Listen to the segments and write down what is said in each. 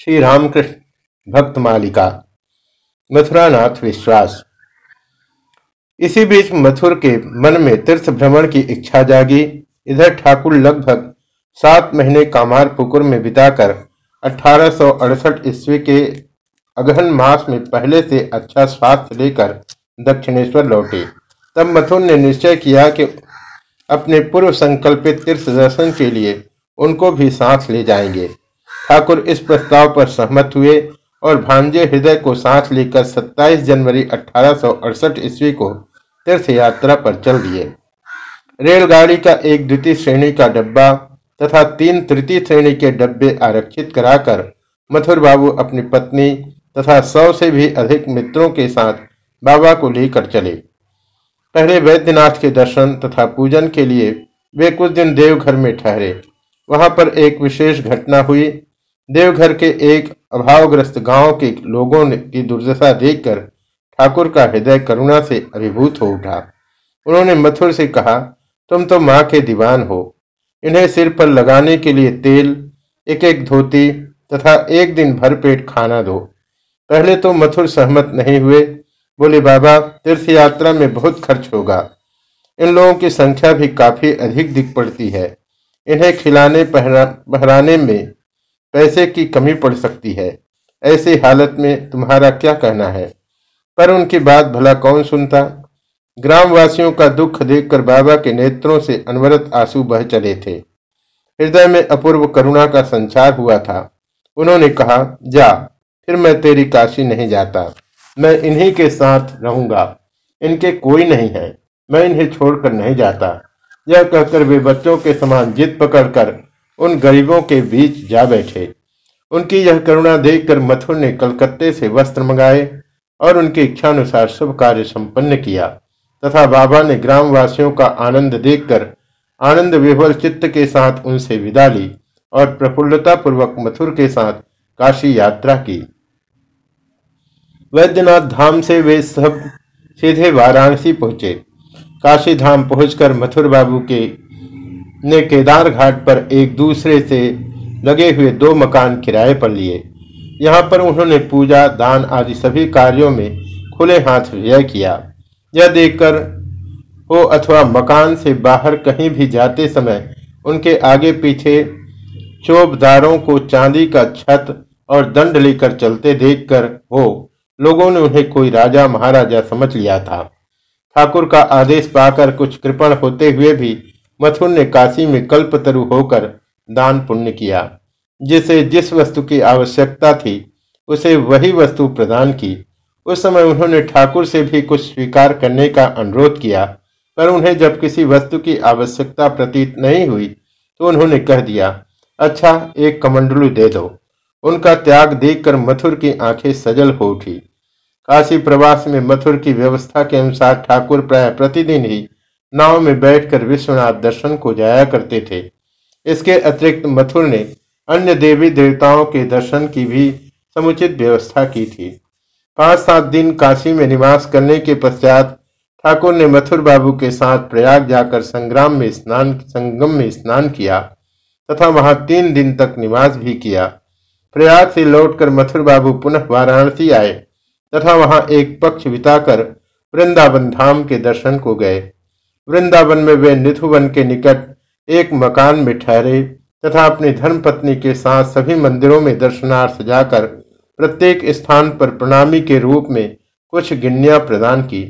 श्री रामकृष्ण भक्त मालिका, मथुरानाथ विश्वास। इसी बीच मथुर के मन में तीर्थ भ्रमण की इच्छा जागी। इधर ठाकुर लगभग सात महीने कामार पुकुर में बिताकर अठारह सौ अड़सठ ईस्वी के अगहन मास में पहले से अच्छा स्वास्थ्य लेकर दक्षिणेश्वर लौटे। तब मथुर ने निश्चय किया कि अपने पूर्व संकल्पित तीर्थ दर्शन के लिए उनको भी सांस ले जाएँगे। ठाकुर इस प्रस्ताव पर सहमत हुए और भांजे हृदय को सांस लेकर 27 जनवरी अठारह ईस्वी को तीर्थ यात्रा पर चल दिए। रेलगाड़ी का एक द्वितीय श्रेणी का डब्बा तथा तीन तृतीय श्रेणी के डब्बे आरक्षित कराकर मथुर बाबू अपनी पत्नी तथा सौ से भी अधिक मित्रों के साथ बाबा को लेकर चले। पहले वैद्यनाथ के दर्शन तथा पूजन के लिए वे कुछ दिन देवघर में ठहरे। वहाँ पर एक विशेष घटना हुई देवघर के एक अभावग्रस्त गाँव के लोगों ने की दुर्दशा देखकर ठाकुर का हृदय करुणा से अभिभूत हो उठा। उन्होंने मथुर से कहा, तुम तो माँ के दीवान हो। इन्हें सिर पर लगाने के लिए तेल एक एक धोती तथा एक दिन भर पेट खाना दो। पहले तो मथुर सहमत नहीं हुए। बोले, बाबा, तीर्थ यात्रा में बहुत खर्च होगा। इन लोगों की संख्या भी काफ़ी अधिक दिख पड़ती है। इन्हें खिलाने पहराने में पैसे की कमी पड़ सकती है। ऐसी हालत में तुम्हारा क्या कहना है? पर उनकी बात भला कौन सुनता? ग्रामवासियों का दुख देखकर बाबा के नेत्रों से अनवरत आँसू बह चले थे। हृदय में अपूर्व करुणा का संचार हुआ था। उन्होंने कहा, जा, फिर मैं तेरी काशी नहीं जाता। मैं इन्हीं के साथ रहूँगा। इनके कोई नहीं है। मैं इन्हें छोड़कर नहीं जाता। यह कहकर वे बच्चों के समान जिद पकड़कर उन गरीबों के बीच जा बैठे। उनकी यह करुणा देखकर मथुर ने कलकत्ते से वस्त्र मंगाए और उनकी इच्छानुसार शुभ कार्य संपन्न किया तथा बाबा ने ग्रामवासियों का आनंद देखकर आनंद विह्वल चित्त के साथ उनसे विदा ली और प्रफुल्लता पूर्वक मथुर के साथ काशी यात्रा की। वैद्यनाथ धाम से वे सब सीधे वाराणसी पहुँचे। काशी धाम पहुंचकर मथुर बाबू के ने केदार घाट पर एक दूसरे से लगे हुए दो मकान किराए पर लिए। यहाँ पर उन्होंने पूजा, दान आदि सभी कार्यों में खुले हाथ व्यय किया। यह देखकर हो अथवा मकान से बाहर कहीं भी जाते समय उनके आगे पीछे चोबदारों को चांदी का छत और दंड लेकर चलते देखकर हो लोगों ने उन्हें कोई राजा, महाराजा समझ लिया था। ठाकुर का आदेश पाकर कुछ कृपण होते हुए भी मथुर ने काशी में कल्पतरु होकर दान पुण्य किया। जिसे जिस वस्तु की आवश्यकता थी, उसे वही वस्तु प्रदान की। उस समय उन्होंने ठाकुर से भी कुछ स्वीकार करने का अनुरोध किया, पर उन्हें जब किसी वस्तु की आवश्यकता प्रतीत नहीं हुई तो उन्होंने कह दिया अच्छा एक कमंडलू दे दो। उनका त्याग देखकर मथुर की आँखें सजल हो उठी। काशी प्रवास में मथुर की व्यवस्था के अनुसार ठाकुर प्राय प्रतिदिन ही नाव में बैठकर विश्वनाथ दर्शन को जाया करते थे। इसके अतिरिक्त मथुर ने अन्य देवी देवताओं के दर्शन की भी समुचित व्यवस्था की थी। पाँच सात दिन काशी में निवास करने के पश्चात ठाकुर ने मथुर बाबू के साथ प्रयाग जाकर संग्राम में स्नान, संगम में स्नान किया तथा वहाँ तीन दिन तक निवास भी किया। प्रयाग से लौटकर मथुर बाबू पुनः वाराणसी आए तथा वहाँ एक पक्ष बिताकर वृंदावन धाम के दर्शन को गए। वृंदावन में वे निधुवन के निकट एक मकान में ठहरे तथा अपनी धर्मपत्नी के साथ सभी मंदिरों में दर्शनार्थ जाकर प्रत्येक स्थान पर प्रणामी के रूप में कुछ गिन्नियाँ प्रदान की।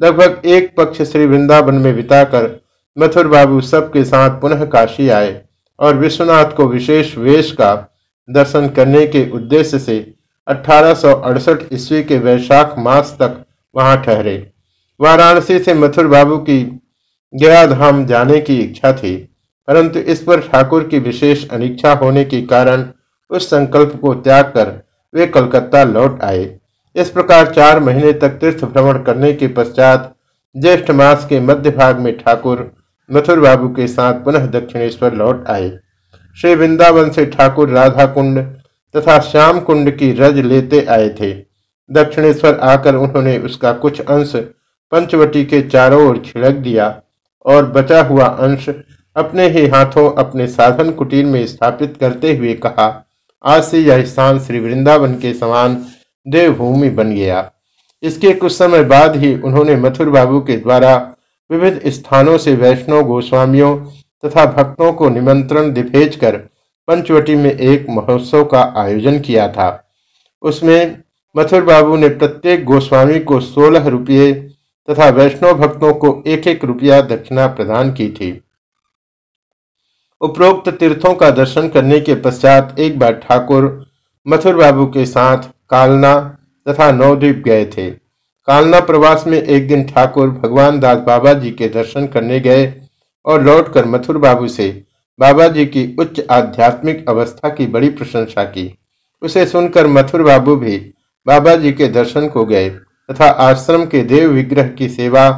लगभग एक पक्ष श्री वृंदावन में बिताकर मथुर बाबू सबके साथ पुनः काशी आए और विश्वनाथ को विशेष वेश का दर्शन करने के उद्देश्य से अठारह ईस्वी के वैशाख मास तक वहाँ ठहरे। वाराणसी से मथुर बाबू की गया धाम जाने की इच्छा थी, परंतु इस पर ठाकुर की विशेष अनिच्छा होने के कारण उस संकल्प को त्याग कर वे कलकत्ता लौट आए। इस प्रकार चार महीने तक तीर्थ भ्रमण करने के पश्चात ज्येष्ठ मास के मध्य भाग में ठाकुर मथुर बाबू के साथ पुनः दक्षिणेश्वर लौट आए। श्री वृंदावन से ठाकुर राधा कुंड तथा श्याम कुंड की रज लेते आए थे। दक्षिणेश्वर आकर उन्होंने उसका कुछ अंश पंचवटी के चारों ओर छिड़क दिया। और बचा हुआ अंश अपने ही हाथों अपने साधन कुटीर में स्थापित करते हुए कहा, आज से यह स्थान श्री वृंदावन के समान देवभूमि बन गया। इसके कुछ समय बाद ही उन्होंने मथुर बाबू के द्वारा विविध स्थानों से वैष्णव गोस्वामियों तथा भक्तों को निमंत्रण भेजकर पंचवटी में एक महोत्सव का आयोजन किया था। उसमें मथुर बाबू ने प्रत्येक गोस्वामी को सोलह रुपये तथा वैष्णव भक्तों को एक एक रुपया दक्षिणा प्रदान की थी। उपरोक्त तीर्थों का दर्शन करने के पश्चात एक बार ठाकुर मथुर बाबू के साथ कालना तथा नवद्वीप गए थे। कालना प्रवास में एक दिन ठाकुर भगवान दास बाबा जी के दर्शन करने गए और लौटकर मथुर बाबू से बाबा जी की उच्च आध्यात्मिक अवस्था की बड़ी प्रशंसा की। उसे सुनकर मथुर बाबू भी बाबा जी के दर्शन को गए। तथा आश्रम के देव विग्रह की सेवा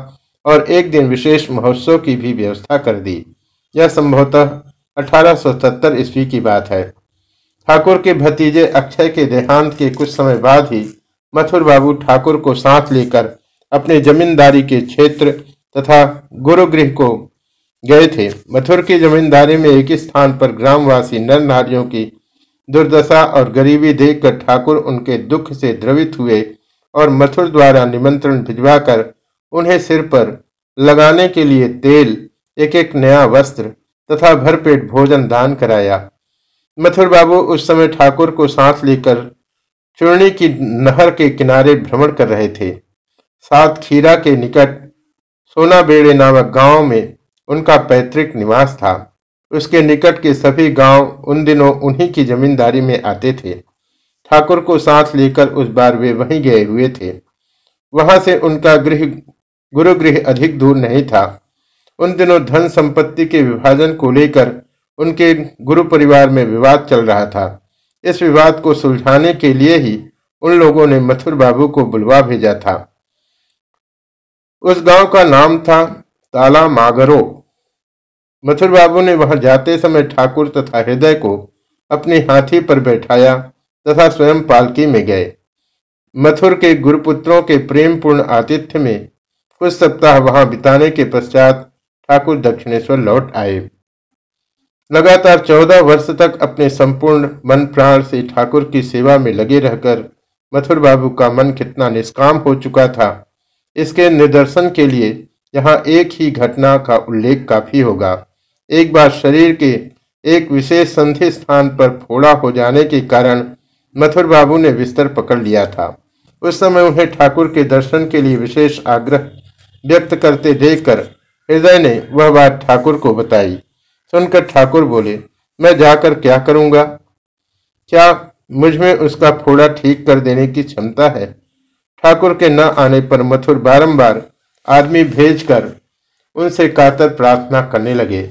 और एक दिन विशेष महोत्सव की भी व्यवस्था कर दी। यह संभवतः अठारह ईस्वी की बात है। ठाकुर के भतीजे अक्षय के देहांत के कुछ समय बाद ही मथुर बाबू ठाकुर को साथ लेकर अपने जमींदारी के क्षेत्र तथा गुरुगृह को गए थे। मथुर की जमींदारी में एक स्थान पर ग्रामवासी नर नारियों की दुर्दशा और गरीबी देखकर ठाकुर उनके दुख से द्रवित हुए। और मथुर द्वारा निमंत्रण भिजवाकर उन्हें सिर पर लगाने के लिए तेल एक एक नया वस्त्र तथा भरपेट भोजन दान कराया। मथुर बाबू उस समय ठाकुर को सांस लेकर चूर्णी की नहर के किनारे भ्रमण कर रहे थे। साथ खीरा के निकट सोना बेड़े नामक गाँव में उनका पैतृक निवास था। उसके निकट के सभी गाँव उन दिनों उन्हीं की जमींदारी में आते थे। ठाकुर को साथ लेकर उस बार वे वहीं गए हुए थे। वहाँ से उनका गृह, गुरुगृह अधिक दूर नहीं था। उन दिनों धन संपत्ति के विभाजन को लेकर उनके गुरु परिवार में विवाद चल रहा था। इस विवाद को सुलझाने के लिए ही उन लोगों ने मथुर बाबू को बुलवा भेजा था। उस गाँव का नाम था ताला मागरो। मथुर बाबू ने वहाँ जाते समय ठाकुर तथा हृदय को अपने हाथी पर बैठाया तथा स्वयं पालकी में गए। मथुर के गुरुपुत्रों के प्रेम पूर्ण आतिथ्य में कुछ सप्ताह वहाँ बिताने के पश्चात ठाकुर दक्षिणेश्वर लौट आए। लगातार चौदह वर्ष तक अपने संपूर्ण मन प्राण से ठाकुर की सेवा में लगे रहकर मथुर बाबू का मन कितना निष्काम हो चुका था। इसके निदर्शन के लिए यहाँ एक ही घटना का उल्लेख काफ़ी होगा। एक बार शरीर के एक विशेष संधि स्थान पर फोड़ा हो जाने के कारण मथुर बाबू ने बिस्तर पकड़ लिया था। उस समय उन्हें ठाकुर के दर्शन के लिए विशेष आग्रह व्यक्त करते देखकर हृदय ने वह बात ठाकुर को बताई। सुनकर ठाकुर बोले, मैं जाकर क्या करूँगा? क्या मुझमें उसका फोड़ा ठीक कर देने की क्षमता है? ठाकुर के न आने पर मथुर बारंबार आदमी भेजकर उनसे कातर प्रार्थना करने लगे।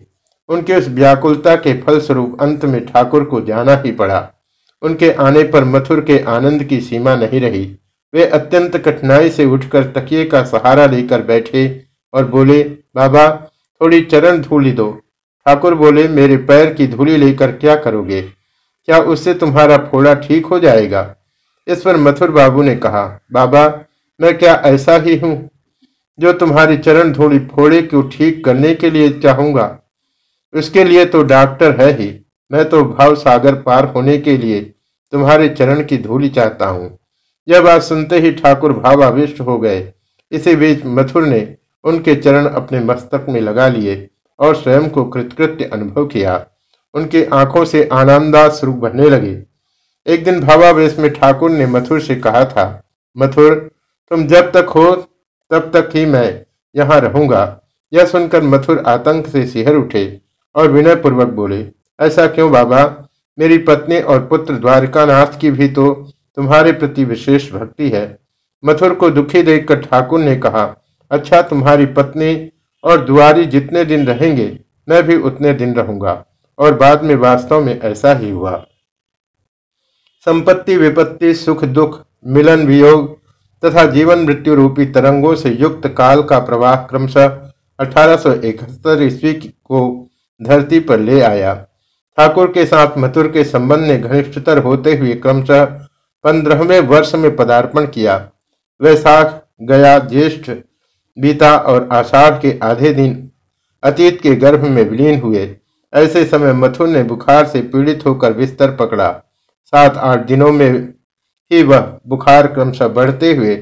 उनके उस व्याकुलता के फलस्वरूप अंत में ठाकुर को जाना ही पड़ा। उनके आने पर मथुर के आनंद की सीमा नहीं रही। वे अत्यंत कठिनाई से उठकर तकिए का सहारा लेकर बैठे और बोले, बाबा, थोड़ी चरण धूली दो। ठाकुर बोले, मेरे पैर की धूली लेकर क्या करोगे? क्या उससे तुम्हारा फोड़ा ठीक हो जाएगा? इस पर मथुर बाबू ने कहा, बाबा, मैं क्या ऐसा ही हूँ जो तुम्हारी चरण धूली फोड़े को ठीक करने के लिए चाहूँगा? उसके लिए तो डॉक्टर है ही। मैं तो भाव सागर पार होने के लिए तुम्हारे चरण की धूली चाहता हूँ। यह बात सुनते ही ठाकुर भावाविष्ट हो गए। इसी बीच मथुर ने उनके चरण अपने मस्तक में लगा लिए और स्वयं को कृतकृत्य अनुभव किया। उनकी आँखों से आनंदाश्रु बहने लगे। एक दिन भावावेश में ठाकुर ने मथुर से कहा था, मथुर, तुम जब तक हो, तब तक ही मैं यहाँ रहूँगा। यह सुनकर मथुर आतंक से सिहर उठे और विनय पूर्वक बोले ऐसा क्यों बाबा? मेरी पत्नी और पुत्र द्वारिकानाथ की भी तो तुम्हारे प्रति विशेष भक्ति है। मथुर को दुखी देखकर ठाकुर ने कहा अच्छा तुम्हारी पत्नी और दुआरी जितने दिन रहेंगे, मैं भी उतने दिन रहूँगा। और बाद में वास्तव में ऐसा ही हुआ। संपत्ति, विपत्ति, सुख, दुख, मिलन वियोग तथा जीवन मृत्यु रूपी तरंगों से युक्त काल का प्रवाह क्रमशः अठारह सौ इकहत्तर ईस्वी को धरती पर ले आया। ठाकुर के साथ मथुर के संबंध ने घनिष्ठतर होते हुए क्रमशः पंद्रहवें वर्ष में पदार्पण किया। वैशाख गया, ज्येष्ठ, बीता और आषाढ़ के आधे दिन अतीत के गर्भ में विलीन हुए। ऐसे समय मथुर ने बुखार से पीड़ित होकर बिस्तर पकड़ा। सात, आठ दिनों में ही वह बुखार क्रमशः बढ़ते हुए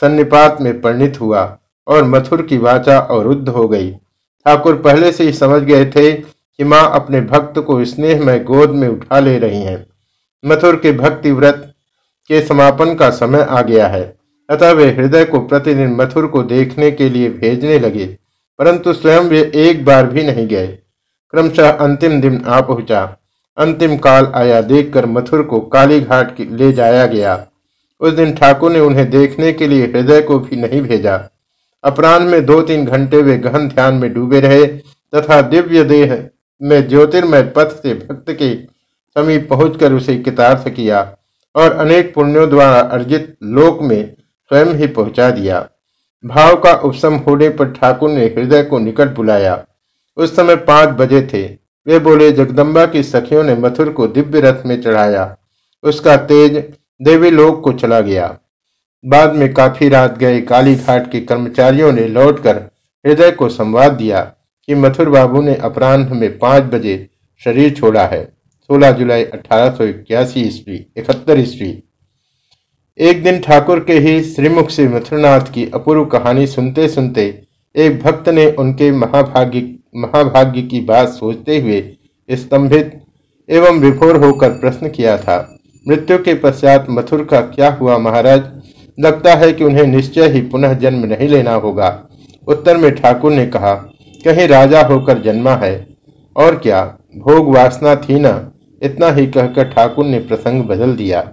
सन्निपात में परिणित हुआ और मथुर की वाचा अवरुद्ध हो गई। ठाकुर पहले से ही समझ गए थे कि माँ अपने भक्त को स्नेह में गोद में उठा ले रही हैं। मथुर के भक्ति व्रत के समापन का समय आ गया है। अतः वे हृदय को प्रतिदिन मथुर को देखने के लिए भेजने लगे, परंतु स्वयं वे एक बार भी नहीं गए। क्रमशः अंतिम दिन आ पहुँचा। अंतिम काल आया देखकर मथुर को काली घाट ले जाया गया। उस दिन ठाकुर ने उन्हें देखने के लिए हृदय को भी नहीं भेजा। अपराह्न में दो तीन घंटे वे गहन ध्यान में डूबे रहे तथा दिव्य देह में ज्योतिर्मय पथ से भक्त के समीप पहुंचकर उसे कितार्थ किया और अनेक पुण्यों द्वारा अर्जित लोक में स्वयं ही पहुँचा दिया। भाव का उपशम होने पर ठाकुर ने हृदय को निकट बुलाया। उस समय पाँच बजे थे। वे बोले, जगदम्बा की सखियों ने मथुर को दिव्य रथ में चढ़ाया। उसका तेज देवी लोक को चला गया। बाद में काफ़ी रात गए। काली घाट के कर्मचारियों ने लौटकर हृदय को संवाद दिया। कि मथुर बाबू ने अपराह्न में पाँच बजे शरीर छोड़ा है 16 जुलाई अठारह सौ इक्यासी ईस्वी, इकहत्तर ईस्वी। एक दिन ठाकुर के ही श्रीमुख से मथुरनाथ की अपूर्व कहानी सुनते सुनते एक भक्त ने उनके महाभाग्य महाभाग्य की बात सोचते हुए स्तंभित एवं विभोर होकर प्रश्न किया था, मृत्यु के पश्चात मथुर का क्या हुआ महाराज? लगता है कि उन्हें निश्चय ही पुनः जन्म नहीं लेना होगा। उत्तर में ठाकुर ने कहा कहीं, राजा होकर जन्मा है। और क्या? भोग वासना थी ना। इतना ही कहकर ठाकुर ने प्रसंग बदल दिया।